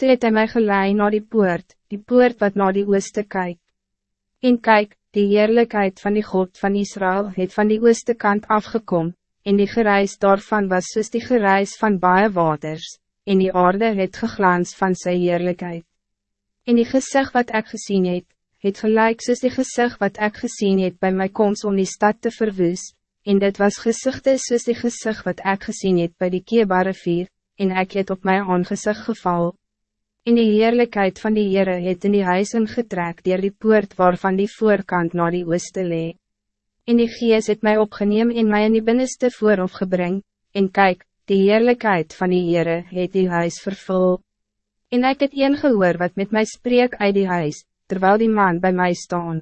Toe het hy my gelei na die poort, die poort wat na die ooste kyk. En kyk, die heerlijkheid van die God van Israël het van die ooste kant afgekom, en die gereis daarvan was soos die gereis van baie waters, en die aarde het geglans van sy heerlijkheid. En die gezicht wat ik gezien het, het gelijk soos die gezicht wat ik gezien het bij my komst om die stad te verwoes, en dit was gezichte soos die gezicht wat ik gezien het bij die keerbare vier, en ik het op mijn aangezicht geval. In die heerlijkheid van die Heere het in die huis ingetrek dier die poort waarvan die voorkant naar die ooste lee. In die gees het mij opgeneem en mij in die binnenste voorhof gebring, en kijk, die heerlijkheid van die Heere het die huis vervul. En ek het een gehoor wat met mij spreek uit die huis, terwijl die man bij mij staan.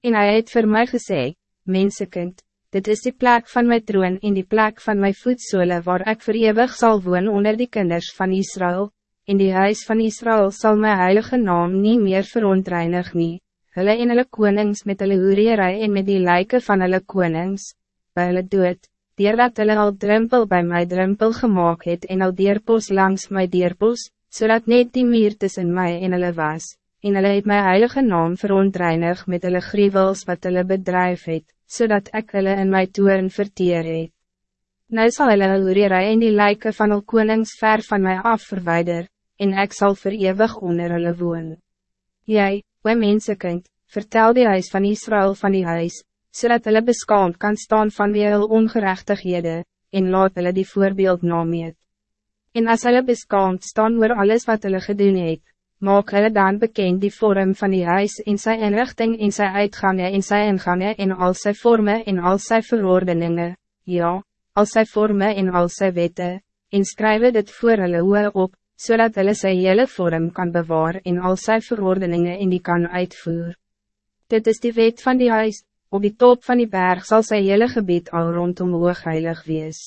En hij het voor mij gesê, Mensekind, dit is die plek van mijn troon en die plek van mijn voetsole waar ik voor eeuwig zal woon onder die kinders van Israël, in die huis van Israël zal mijn heilige naam niet meer verontreinig nie, hulle en hulle konings met hulle hoerierij en met die lijken van hulle konings, by hulle dood, dat hulle al drempel bij my drempel gemaakt het en al dierpos langs my dierpos, zodat net die meer tussen mij en hulle was, en hulle het my heilige naam verontreinig met hulle grievels wat hulle bedrijf het, zodat ik hulle in my toeren verteer het. Nou sal hulle hoerierij en die lijken van al konings ver van mij af verwijder, en ik zal verewig onder hulle woon. Jy, o mensekind, vertel die huis van Israël van die huis, zodat hulle beskaamd kan staan van wie hulle ongerechtighede, en laat hulle die voorbeeld nameet. En as hulle beskaamd staan oor alles wat hulle gedoen het, maak hulle dan bekend die vorm van die huis en sy inrichting en sy uitgange en sy ingange en al sy vorme en al sy verordeningen, ja, al sy vorme en al sy wette, en skrywe dit voor hulle hoe op, zodat hulle sy hele vorm kan bewaar en al sy verordeningen in die kan uitvoer. Dit is die wet van die huis, op die top van die berg zal sy hele gebied al rondom heilig wees.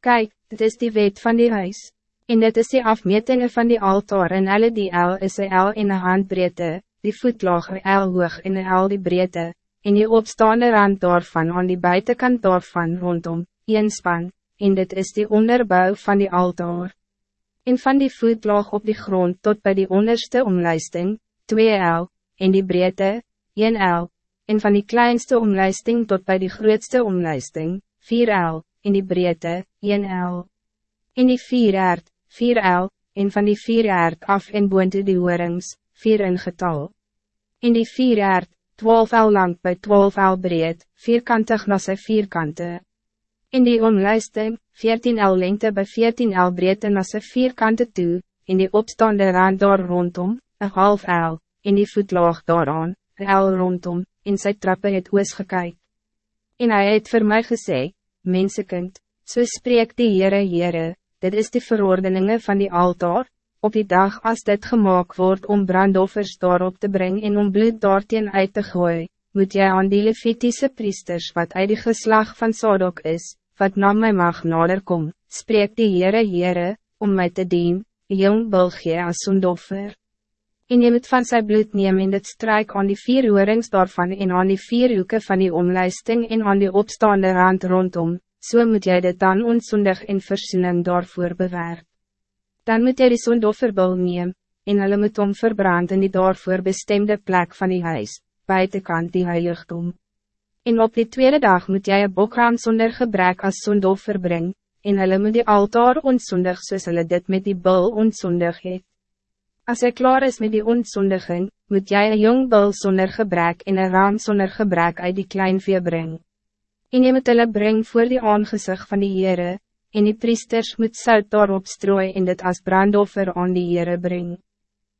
Kijk, dit is die wet van die huis, en dit is die afmetingen van die altaar en alle die el is een el in een handbreedte, die voetlaag een el hoog en een el die breedte, en die opstaande rand daarvan aan die buitenkant daarvan rondom, een span, en dit is die onderbouw van die altaar en van die voetlaag op die grond tot bij die onderste omlijsting, 2 L, en die breedte, 1 L, en van die kleinste omlijsting tot bij die grootste omlijsting, 4 L, en die breedte, 1 L. En die 4 aard, 4 L, en van die 4 aard af en boonte die hoorings, 4 in getal. En die 4 aard, 12 L lang bij 12 L breed, vierkantig na sy vierkante. In die omlijsting, 14 L lengte bij 14 L breedte na sy vierkante toe, in die opstaande rand daar rondom, een half L, in die voetlaag daaraan, een L rondom, in sy trappe het oos gekyk. En hij het voor mij gesê, Mensekind, so spreek die Heere Heere, dit is de verordeningen van die altaar, op die dag als dit gemaakt wordt om brandoffers daarop te brengen en om bloed daarteen uit te gooien, moet jij aan die Levitische priesters wat uit die geslag van Sodok is, wat na my mag nader kom, spreek die Heere Heere, om mij te dien, jong bulgje as sondoffer. En jy moet van zijn bloed neem en dit strijk aan die vier oorings daarvan en aan die vier hoeken van die omlijsting en aan die opstaande rand rondom, so moet jy dit dan onzondig en versoening daarvoor bewerk. Dan moet jy die sondofferbul neem, en hulle moet om verbrand in die daarvoor bestemde plek van die huis, buitenkant die heiligdom. En op die tweede dag moet jij een bokraam zonder gebrek als zondoffer brengen, en hulle moet die altaar onzondig soos hulle dit met die bul onzondig het. Als hij klaar is met die onzondiging, moet jij een jong bul zonder gebrek en een raam zonder gebrek uit die kleinvee brengen. En je moet hulle brengen voor die aangezicht van die Heere, en die priesters moet zout daarop strooien en dit als brandoffer aan die Heere brengen.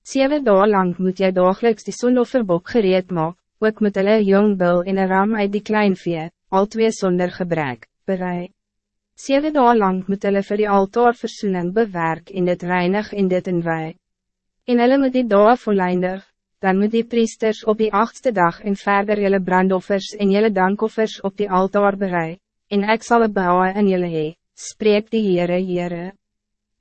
Zeven dagen lang moet jy dagelijks die sondofferbok gereed maak, ook moet hulle jong bil en een ram uit die kleinvee, al twee zonder gebrek, bereid. Zeven dagen lang moet hulle vir die altaar versoening bewerk en dit reinig en dit in wij. En hulle moet die dag volleindig, dan moet die priesters op die achtste dag en verder jelle brandoffers en jelle dankoffers op die altaar bereid, en ek sal het behouwe in jelle hee, spreek die Heere Heere.